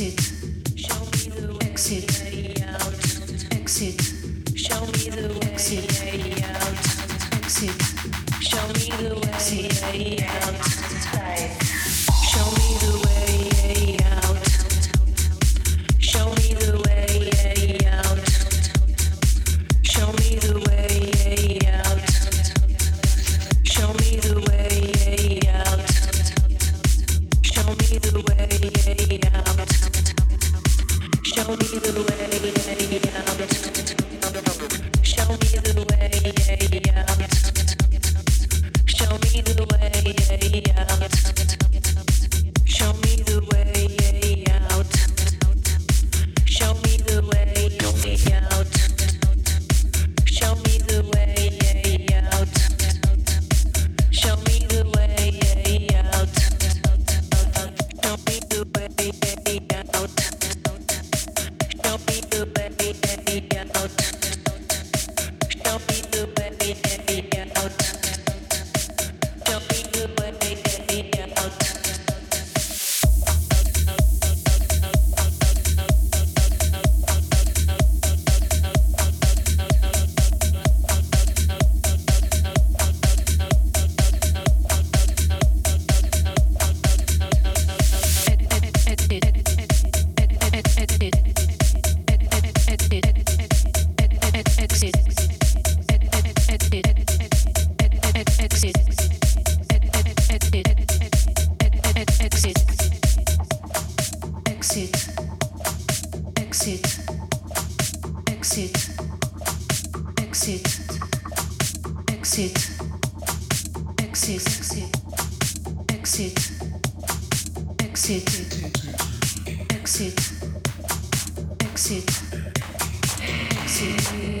way Yeah.